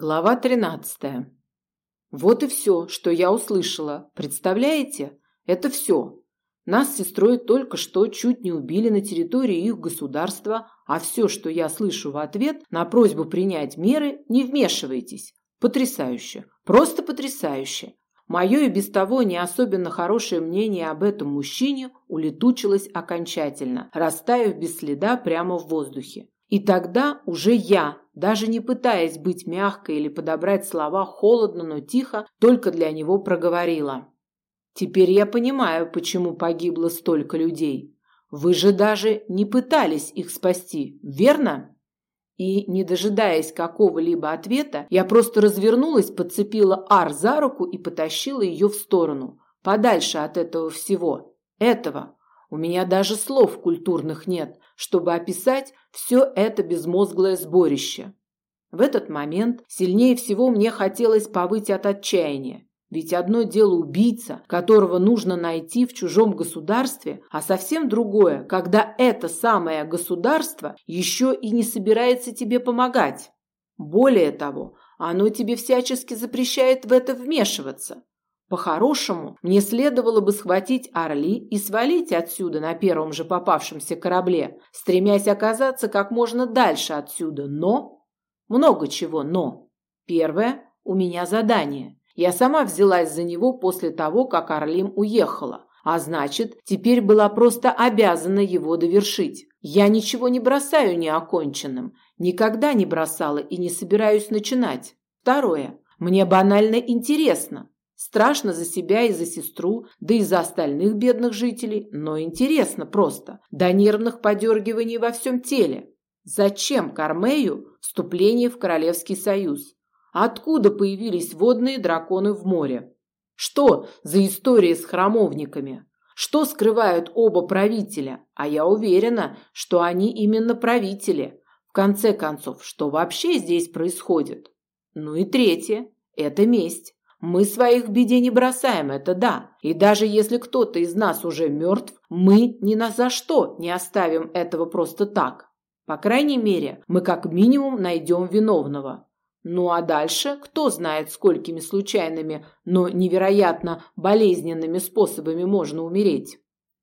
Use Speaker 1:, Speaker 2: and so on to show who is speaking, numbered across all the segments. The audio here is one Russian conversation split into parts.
Speaker 1: Глава 13. Вот и все, что я услышала. Представляете? Это все. Нас с сестрой только что чуть не убили на территории их государства, а все, что я слышу в ответ на просьбу принять меры, не вмешивайтесь. Потрясающе. Просто потрясающе. Мое и без того не особенно хорошее мнение об этом мужчине улетучилось окончательно, растаяв без следа прямо в воздухе. И тогда уже я, даже не пытаясь быть мягкой или подобрать слова холодно, но тихо, только для него проговорила. «Теперь я понимаю, почему погибло столько людей. Вы же даже не пытались их спасти, верно?» И, не дожидаясь какого-либо ответа, я просто развернулась, подцепила Ар за руку и потащила ее в сторону, подальше от этого всего. Этого. У меня даже слов культурных нет, чтобы описать все это безмозглое сборище. В этот момент сильнее всего мне хотелось повыть от отчаяния. Ведь одно дело убийца, которого нужно найти в чужом государстве, а совсем другое, когда это самое государство еще и не собирается тебе помогать. Более того, оно тебе всячески запрещает в это вмешиваться. По-хорошему, мне следовало бы схватить Орли и свалить отсюда на первом же попавшемся корабле, стремясь оказаться как можно дальше отсюда, но... Много чего «но». Первое – у меня задание. Я сама взялась за него после того, как Орлим уехала, а значит, теперь была просто обязана его довершить. Я ничего не бросаю неоконченным, никогда не бросала и не собираюсь начинать. Второе. Мне банально интересно, Страшно за себя и за сестру, да и за остальных бедных жителей, но интересно просто, до нервных подергиваний во всем теле. Зачем Кармею вступление в Королевский союз? Откуда появились водные драконы в море? Что за история с храмовниками? Что скрывают оба правителя? А я уверена, что они именно правители. В конце концов, что вообще здесь происходит? Ну и третье – это месть. Мы своих в беде не бросаем, это да. И даже если кто-то из нас уже мертв, мы ни на за что не оставим этого просто так. По крайней мере, мы как минимум найдем виновного. Ну а дальше кто знает, сколькими случайными, но невероятно болезненными способами можно умереть.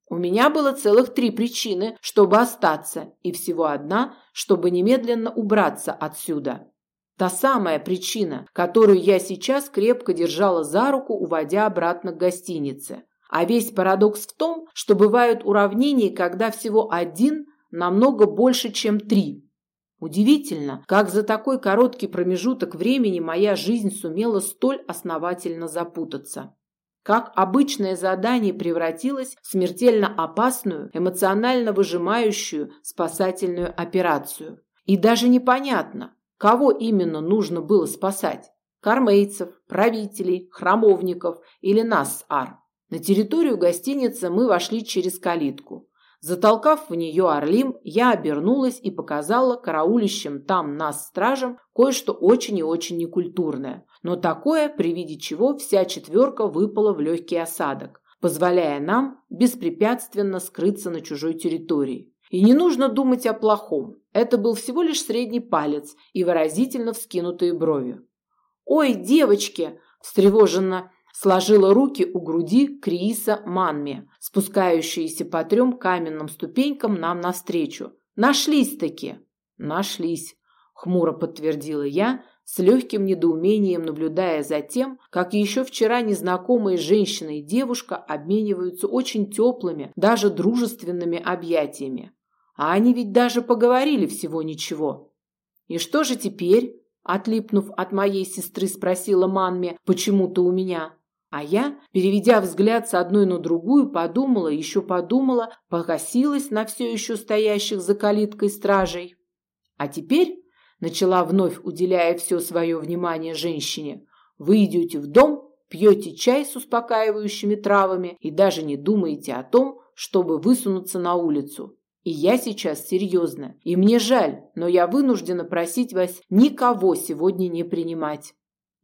Speaker 1: У меня было целых три причины, чтобы остаться, и всего одна, чтобы немедленно убраться отсюда. Та самая причина, которую я сейчас крепко держала за руку, уводя обратно к гостинице. А весь парадокс в том, что бывают уравнения, когда всего один намного больше, чем три. Удивительно, как за такой короткий промежуток времени моя жизнь сумела столь основательно запутаться. Как обычное задание превратилось в смертельно опасную, эмоционально выжимающую спасательную операцию. И даже непонятно, Кого именно нужно было спасать? Кармейцев, правителей, храмовников или нас с Ар? На территорию гостиницы мы вошли через калитку. Затолкав в нее Орлим, я обернулась и показала караулищем там нас стражам кое-что очень и очень некультурное, но такое, при виде чего вся четверка выпала в легкий осадок, позволяя нам беспрепятственно скрыться на чужой территории. И не нужно думать о плохом. Это был всего лишь средний палец и выразительно вскинутые брови. «Ой, девочки!» – встревоженно сложила руки у груди Крииса Манми, спускающиеся по трем каменным ступенькам нам навстречу. «Нашлись-таки!» «Нашлись!» – хмуро подтвердила я, с легким недоумением наблюдая за тем, как еще вчера незнакомые женщина и девушка обмениваются очень теплыми, даже дружественными объятиями. А они ведь даже поговорили всего ничего. И что же теперь? Отлипнув от моей сестры, спросила Манме, почему-то у меня. А я, переведя взгляд с одной на другую, подумала, еще подумала, погасилась на все еще стоящих за калиткой стражей. А теперь, начала вновь, уделяя все свое внимание женщине, вы идете в дом, пьете чай с успокаивающими травами и даже не думаете о том, чтобы высунуться на улицу. И я сейчас серьезно. И мне жаль, но я вынуждена просить вас никого сегодня не принимать.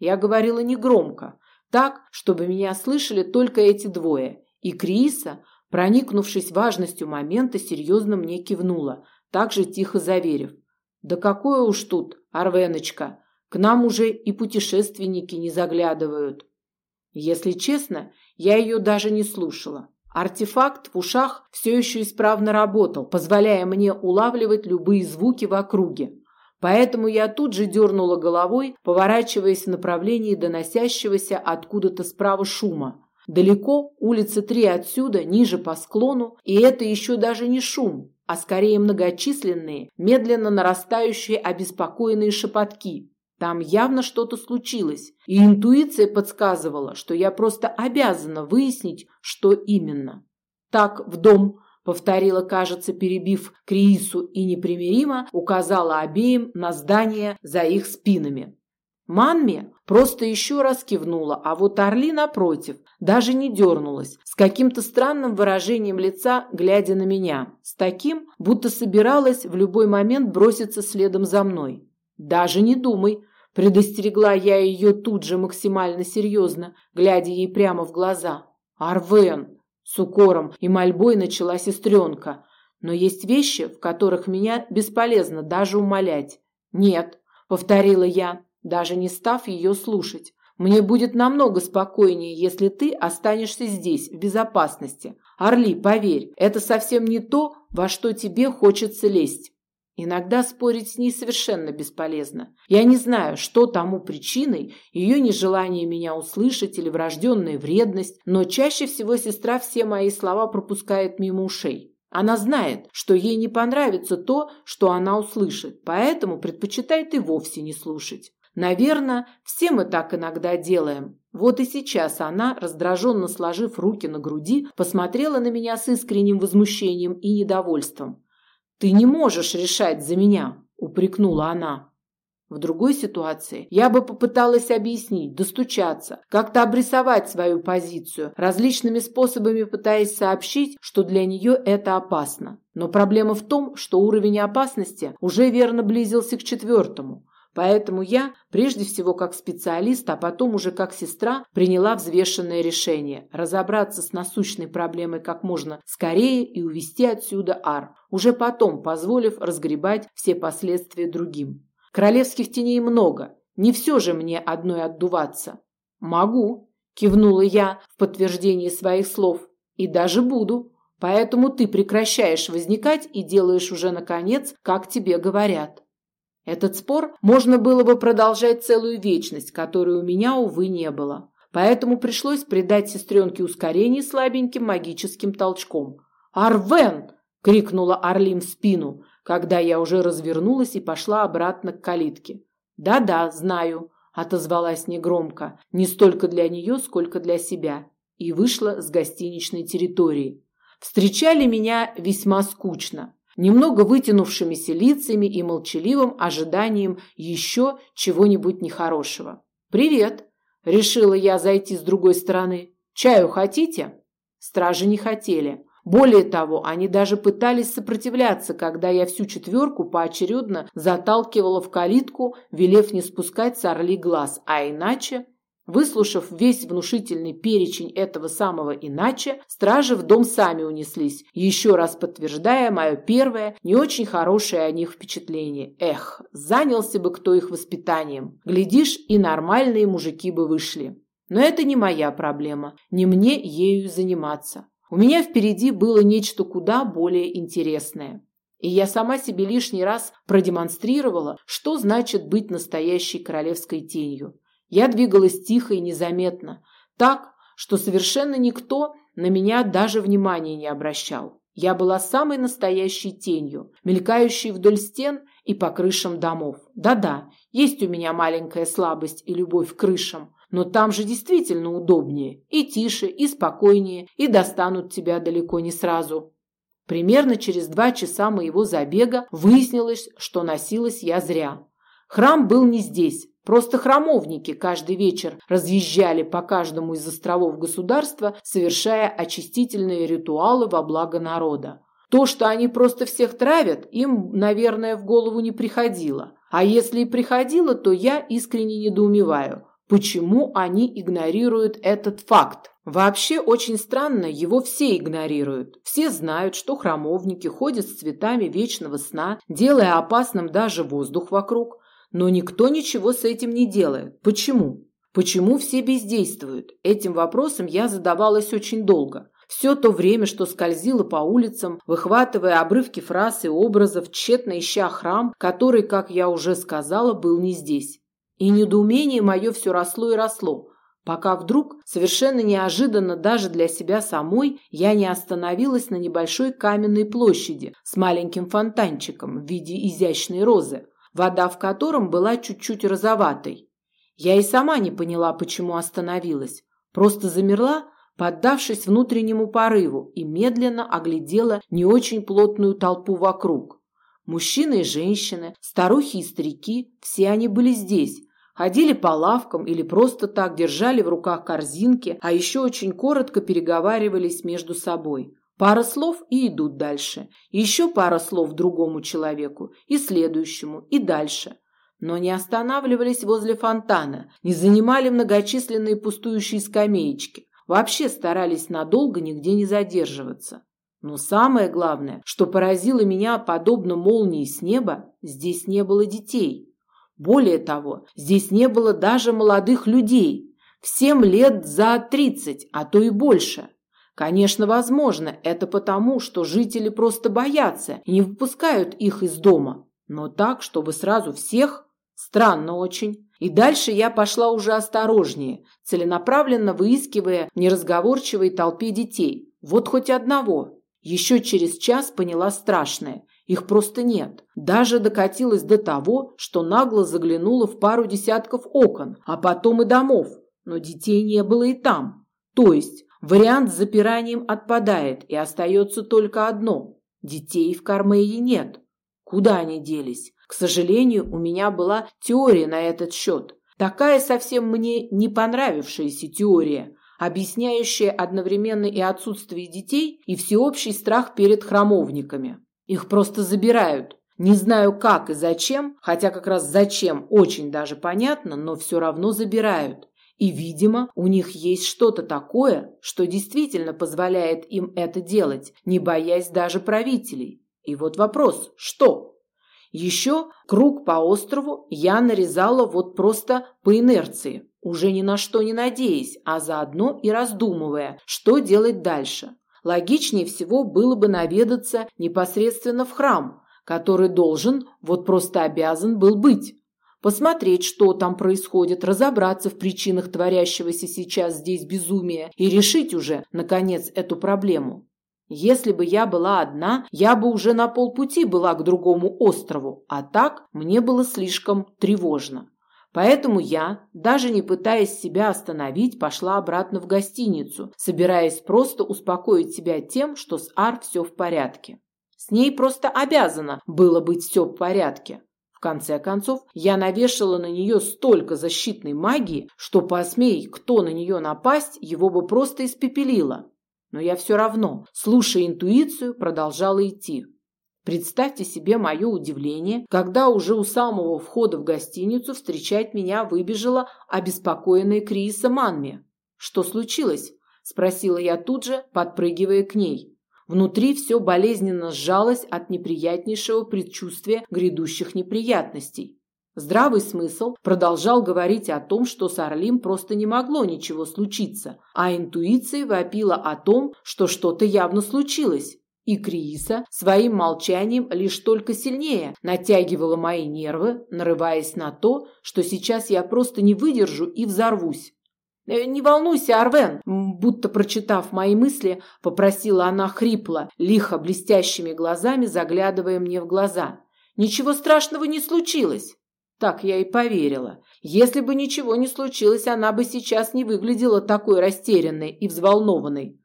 Speaker 1: Я говорила негромко, так, чтобы меня слышали только эти двое. И Криса, проникнувшись важностью момента, серьезно мне кивнула, также тихо заверив. «Да какое уж тут, Арвеночка! К нам уже и путешественники не заглядывают. Если честно, я ее даже не слушала. Артефакт в ушах все еще исправно работал, позволяя мне улавливать любые звуки в округе. Поэтому я тут же дернула головой, поворачиваясь в направлении доносящегося откуда-то справа шума. Далеко, улицы три отсюда, ниже по склону, и это еще даже не шум, а скорее многочисленные, медленно нарастающие обеспокоенные шепотки. Там явно что-то случилось, и интуиция подсказывала, что я просто обязана выяснить, что именно. Так, в дом, повторила, кажется, перебив Криису и непримиримо указала обеим на здание за их спинами. Манми просто еще раз кивнула, а вот Орли, напротив, даже не дернулась, с каким-то странным выражением лица, глядя на меня, с таким, будто собиралась в любой момент броситься следом за мной. «Даже не думай», Предостерегла я ее тут же максимально серьезно, глядя ей прямо в глаза. «Арвен!» С укором и мольбой начала сестренка. «Но есть вещи, в которых меня бесполезно даже умолять». «Нет», — повторила я, даже не став ее слушать. «Мне будет намного спокойнее, если ты останешься здесь, в безопасности. Орли, поверь, это совсем не то, во что тебе хочется лезть». Иногда спорить с ней совершенно бесполезно. Я не знаю, что тому причиной, ее нежелание меня услышать или врожденная вредность, но чаще всего сестра все мои слова пропускает мимо ушей. Она знает, что ей не понравится то, что она услышит, поэтому предпочитает и вовсе не слушать. Наверное, все мы так иногда делаем. Вот и сейчас она, раздраженно сложив руки на груди, посмотрела на меня с искренним возмущением и недовольством. «Ты не можешь решать за меня», – упрекнула она. В другой ситуации я бы попыталась объяснить, достучаться, как-то обрисовать свою позицию, различными способами пытаясь сообщить, что для нее это опасно. Но проблема в том, что уровень опасности уже верно близился к четвертому. Поэтому я, прежде всего как специалист, а потом уже как сестра, приняла взвешенное решение разобраться с насущной проблемой как можно скорее и увести отсюда Ар, уже потом позволив разгребать все последствия другим. Королевских теней много, не все же мне одной отдуваться. Могу, кивнула я в подтверждении своих слов, и даже буду. Поэтому ты прекращаешь возникать и делаешь уже наконец, как тебе говорят. Этот спор можно было бы продолжать целую вечность, которой у меня, увы, не было. Поэтому пришлось придать сестренке ускорение слабеньким магическим толчком. «Арвен!» – крикнула Орлим в спину, когда я уже развернулась и пошла обратно к калитке. «Да-да, знаю», – отозвалась негромко, не столько для нее, сколько для себя, и вышла с гостиничной территории. Встречали меня весьма скучно немного вытянувшимися лицами и молчаливым ожиданием еще чего-нибудь нехорошего. «Привет!» – решила я зайти с другой стороны. «Чаю хотите?» Стражи не хотели. Более того, они даже пытались сопротивляться, когда я всю четверку поочередно заталкивала в калитку, велев не спускать с орли глаз, а иначе Выслушав весь внушительный перечень этого самого иначе, стражи в дом сами унеслись, еще раз подтверждая мое первое, не очень хорошее о них впечатление. Эх, занялся бы кто их воспитанием. Глядишь, и нормальные мужики бы вышли. Но это не моя проблема, не мне ею заниматься. У меня впереди было нечто куда более интересное. И я сама себе лишний раз продемонстрировала, что значит быть настоящей королевской тенью. Я двигалась тихо и незаметно, так, что совершенно никто на меня даже внимания не обращал. Я была самой настоящей тенью, мелькающей вдоль стен и по крышам домов. Да-да, есть у меня маленькая слабость и любовь к крышам, но там же действительно удобнее, и тише, и спокойнее, и достанут тебя далеко не сразу. Примерно через два часа моего забега выяснилось, что носилась я зря. Храм был не здесь, Просто храмовники каждый вечер разъезжали по каждому из островов государства, совершая очистительные ритуалы во благо народа. То, что они просто всех травят, им, наверное, в голову не приходило. А если и приходило, то я искренне недоумеваю, почему они игнорируют этот факт. Вообще очень странно, его все игнорируют. Все знают, что храмовники ходят с цветами вечного сна, делая опасным даже воздух вокруг. Но никто ничего с этим не делает. Почему? Почему все бездействуют? Этим вопросом я задавалась очень долго. Все то время, что скользила по улицам, выхватывая обрывки фраз и образов, тщетно ища храм, который, как я уже сказала, был не здесь. И недоумение мое все росло и росло, пока вдруг, совершенно неожиданно даже для себя самой, я не остановилась на небольшой каменной площади с маленьким фонтанчиком в виде изящной розы, вода в котором была чуть-чуть розоватой. Я и сама не поняла, почему остановилась. Просто замерла, поддавшись внутреннему порыву, и медленно оглядела не очень плотную толпу вокруг. Мужчины и женщины, старухи и старики, все они были здесь, ходили по лавкам или просто так держали в руках корзинки, а еще очень коротко переговаривались между собой. Пара слов и идут дальше. Еще пара слов другому человеку, и следующему, и дальше. Но не останавливались возле фонтана, не занимали многочисленные пустующие скамеечки. Вообще старались надолго нигде не задерживаться. Но самое главное, что поразило меня подобно молнии с неба, здесь не было детей. Более того, здесь не было даже молодых людей. Всем лет за тридцать, а то и больше. Конечно, возможно, это потому, что жители просто боятся и не выпускают их из дома. Но так, чтобы сразу всех, странно очень. И дальше я пошла уже осторожнее, целенаправленно выискивая в неразговорчивой толпе детей. Вот хоть одного. Еще через час поняла страшное. Их просто нет. Даже докатилась до того, что нагло заглянула в пару десятков окон, а потом и домов. Но детей не было и там. То есть вариант с запиранием отпадает, и остается только одно. Детей в Кармее нет. Куда они делись? К сожалению, у меня была теория на этот счет. Такая совсем мне не понравившаяся теория, объясняющая одновременно и отсутствие детей, и всеобщий страх перед храмовниками. Их просто забирают. Не знаю как и зачем, хотя как раз зачем очень даже понятно, но все равно забирают. И, видимо, у них есть что-то такое, что действительно позволяет им это делать, не боясь даже правителей. И вот вопрос, что? Еще круг по острову я нарезала вот просто по инерции, уже ни на что не надеясь, а заодно и раздумывая, что делать дальше. Логичнее всего было бы наведаться непосредственно в храм, который должен, вот просто обязан был быть. Посмотреть, что там происходит, разобраться в причинах творящегося сейчас здесь безумия и решить уже, наконец, эту проблему. Если бы я была одна, я бы уже на полпути была к другому острову, а так мне было слишком тревожно. Поэтому я, даже не пытаясь себя остановить, пошла обратно в гостиницу, собираясь просто успокоить себя тем, что с Ар все в порядке. С ней просто обязано было быть все в порядке. Конце концов, я навешала на нее столько защитной магии, что посмей кто на нее напасть, его бы просто испепелило. Но я все равно, слушая интуицию, продолжала идти. Представьте себе мое удивление, когда уже у самого входа в гостиницу встречать меня выбежала обеспокоенная Крииса Манми. «Что случилось?» – спросила я тут же, подпрыгивая к ней. Внутри все болезненно сжалось от неприятнейшего предчувствия грядущих неприятностей. Здравый смысл продолжал говорить о том, что с Орлим просто не могло ничего случиться, а интуиция вопила о том, что что-то явно случилось. И Крииса своим молчанием лишь только сильнее натягивала мои нервы, нарываясь на то, что сейчас я просто не выдержу и взорвусь. «Э, «Не волнуйся, Арвен!» Будто прочитав мои мысли, попросила она хрипло, лихо блестящими глазами, заглядывая мне в глаза. «Ничего страшного не случилось!» Так я и поверила. Если бы ничего не случилось, она бы сейчас не выглядела такой растерянной и взволнованной.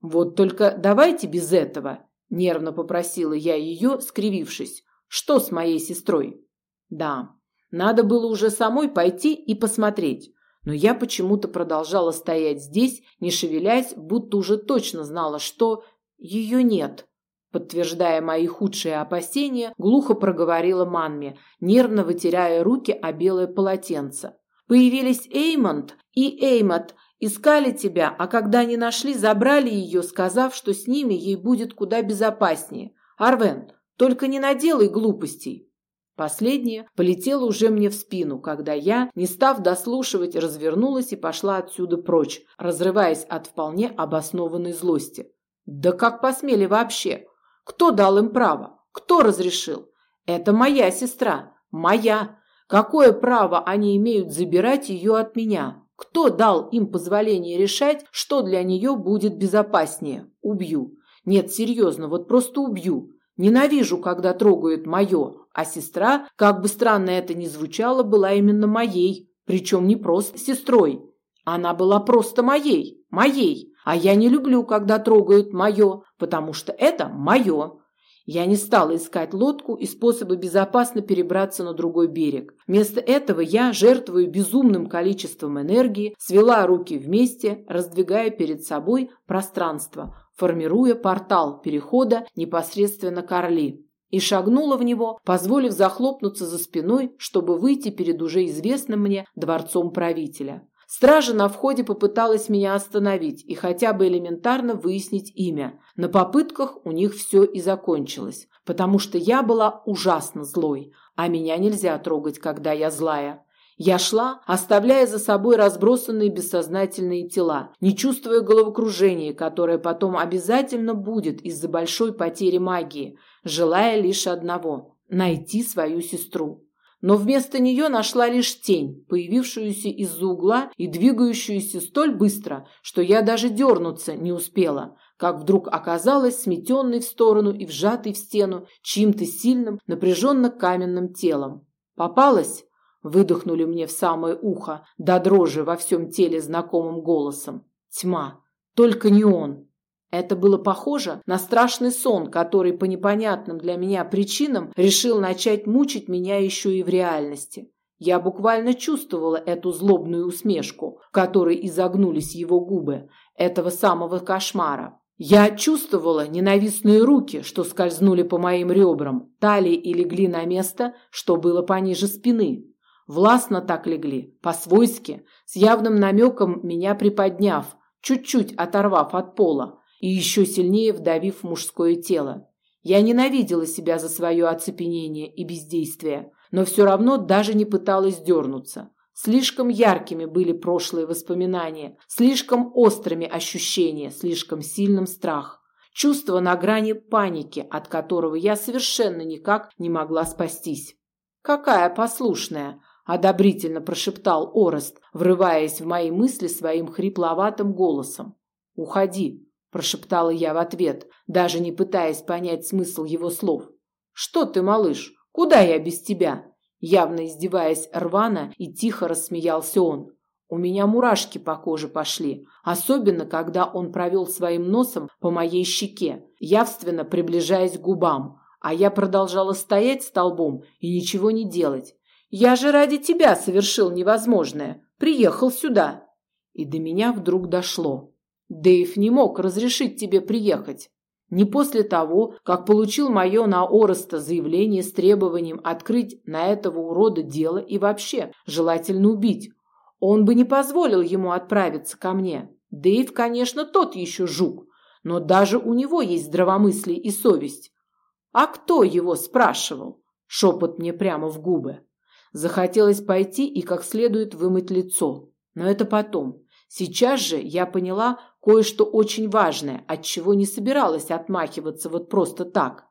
Speaker 1: Вот только давайте без этого, нервно попросила я ее, скривившись. Что с моей сестрой? Да, надо было уже самой пойти и посмотреть. Но я почему-то продолжала стоять здесь, не шевелясь, будто уже точно знала, что ее нет. Подтверждая мои худшие опасения, глухо проговорила Манми, нервно вытирая руки о белое полотенце. Появились Эймонд и Эймот, искали тебя, а когда не нашли, забрали ее, сказав, что с ними ей будет куда безопаснее. Арвен, только не наделай глупостей. Последнее полетело уже мне в спину, когда я, не став дослушивать, развернулась и пошла отсюда прочь, разрываясь от вполне обоснованной злости. Да как посмели вообще? Кто дал им право? Кто разрешил? Это моя сестра, моя. Какое право они имеют забирать ее от меня? Кто дал им позволение решать, что для нее будет безопаснее? Убью. Нет, серьезно, вот просто убью. Ненавижу, когда трогают мое, а сестра, как бы странно это ни звучало, была именно моей, причем не просто сестрой. Она была просто моей, моей. А я не люблю, когда трогают мое, потому что это мое. Я не стала искать лодку и способы безопасно перебраться на другой берег. Вместо этого я, жертвую безумным количеством энергии, свела руки вместе, раздвигая перед собой пространство, формируя портал перехода непосредственно к Орли, и шагнула в него, позволив захлопнуться за спиной, чтобы выйти перед уже известным мне дворцом правителя. Стража на входе попыталась меня остановить и хотя бы элементарно выяснить имя. На попытках у них все и закончилось, потому что я была ужасно злой, а меня нельзя трогать, когда я злая. Я шла, оставляя за собой разбросанные бессознательные тела, не чувствуя головокружения, которое потом обязательно будет из-за большой потери магии, желая лишь одного – найти свою сестру. Но вместо нее нашла лишь тень, появившуюся из-за угла и двигающуюся столь быстро, что я даже дернуться не успела, как вдруг оказалась сметенной в сторону и вжатой в стену чьим-то сильным, напряженно каменным телом. Попалась? Выдохнули мне в самое ухо, до дрожи во всем теле знакомым голосом. Тьма. Только не он. Это было похоже на страшный сон, который по непонятным для меня причинам решил начать мучить меня еще и в реальности. Я буквально чувствовала эту злобную усмешку, в которой изогнулись его губы, этого самого кошмара. Я чувствовала ненавистные руки, что скользнули по моим ребрам, талии и легли на место, что было пониже спины. Властно так легли, по-свойски, с явным намеком меня приподняв, чуть-чуть оторвав от пола и еще сильнее вдавив в мужское тело. Я ненавидела себя за свое оцепенение и бездействие, но все равно даже не пыталась дернуться. Слишком яркими были прошлые воспоминания, слишком острыми ощущения, слишком сильным страх. Чувство на грани паники, от которого я совершенно никак не могла спастись. Какая послушная, одобрительно прошептал Орест, врываясь в мои мысли своим хрипловатым голосом. Уходи, прошептала я в ответ, даже не пытаясь понять смысл его слов. Что ты, малыш? Куда я без тебя? Явно издеваясь рвано и тихо рассмеялся он. У меня мурашки по коже пошли, особенно когда он провел своим носом по моей щеке, явственно приближаясь к губам, а я продолжала стоять столбом и ничего не делать, я же ради тебя совершил невозможное. Приехал сюда. И до меня вдруг дошло. Дэйв не мог разрешить тебе приехать. Не после того, как получил мое на Ороста заявление с требованием открыть на этого урода дело и вообще желательно убить. Он бы не позволил ему отправиться ко мне. Дэйв, конечно, тот еще жук, но даже у него есть здравомыслие и совесть. А кто его спрашивал? Шепот мне прямо в губы. Захотелось пойти и как следует вымыть лицо. Но это потом. Сейчас же я поняла кое-что очень важное, от чего не собиралась отмахиваться вот просто так.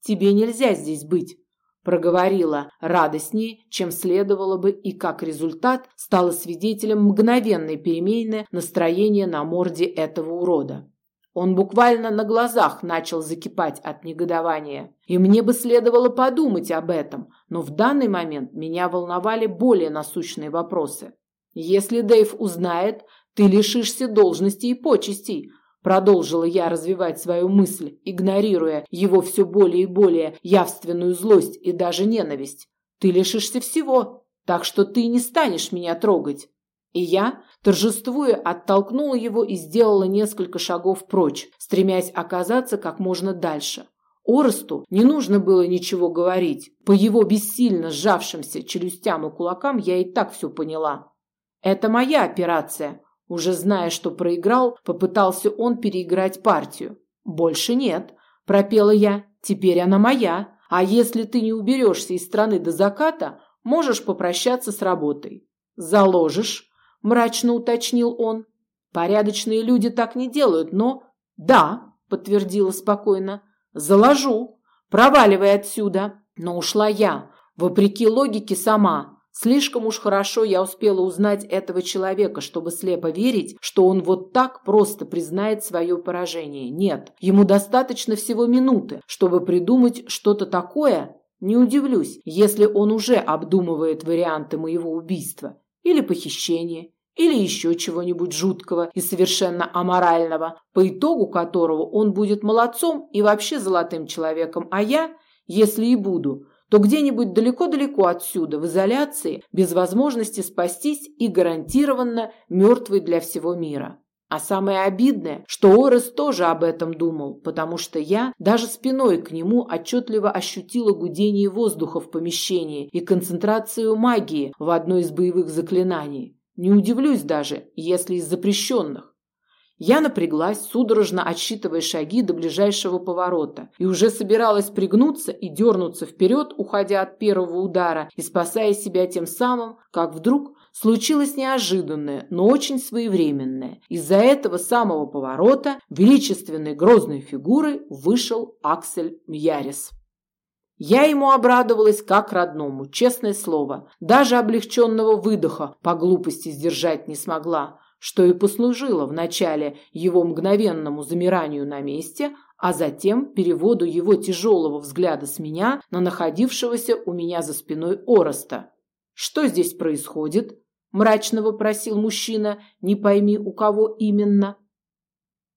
Speaker 1: Тебе нельзя здесь быть, проговорила радостнее, чем следовало бы, и как результат стала свидетелем мгновенной перемены настроения на морде этого урода. Он буквально на глазах начал закипать от негодования. И мне бы следовало подумать об этом, но в данный момент меня волновали более насущные вопросы. Если Дэйв узнает, ты лишишься должности и почестей, продолжила я развивать свою мысль, игнорируя его все более и более явственную злость и даже ненависть. Ты лишишься всего, так что ты не станешь меня трогать. И я, торжествуя, оттолкнула его и сделала несколько шагов прочь, стремясь оказаться как можно дальше. Оресту не нужно было ничего говорить. По его бессильно сжавшимся челюстям и кулакам я и так все поняла. Это моя операция. Уже зная, что проиграл, попытался он переиграть партию. Больше нет, пропела я. Теперь она моя. А если ты не уберешься из страны до заката, можешь попрощаться с работой. Заложишь, мрачно уточнил он. Порядочные люди так не делают, но... Да, подтвердила спокойно. Заложу. Проваливай отсюда. Но ушла я, вопреки логике сама. Слишком уж хорошо я успела узнать этого человека, чтобы слепо верить, что он вот так просто признает свое поражение. Нет, ему достаточно всего минуты, чтобы придумать что-то такое. Не удивлюсь, если он уже обдумывает варианты моего убийства или похищения, или еще чего-нибудь жуткого и совершенно аморального, по итогу которого он будет молодцом и вообще золотым человеком, а я, если и буду, то где-нибудь далеко-далеко отсюда, в изоляции, без возможности спастись и гарантированно мертвый для всего мира. А самое обидное, что Орес тоже об этом думал, потому что я даже спиной к нему отчетливо ощутила гудение воздуха в помещении и концентрацию магии в одной из боевых заклинаний. Не удивлюсь даже, если из запрещенных. Я напряглась, судорожно отсчитывая шаги до ближайшего поворота, и уже собиралась пригнуться и дернуться вперед, уходя от первого удара и спасая себя тем самым, как вдруг случилось неожиданное, но очень своевременное. Из-за этого самого поворота величественной грозной фигурой вышел Аксель Мьярис. Я ему обрадовалась как родному, честное слово. Даже облегченного выдоха по глупости сдержать не смогла что и послужило вначале его мгновенному замиранию на месте, а затем переводу его тяжелого взгляда с меня на находившегося у меня за спиной Ороста. «Что здесь происходит?» – мрачно вопросил мужчина, не пойми у кого именно.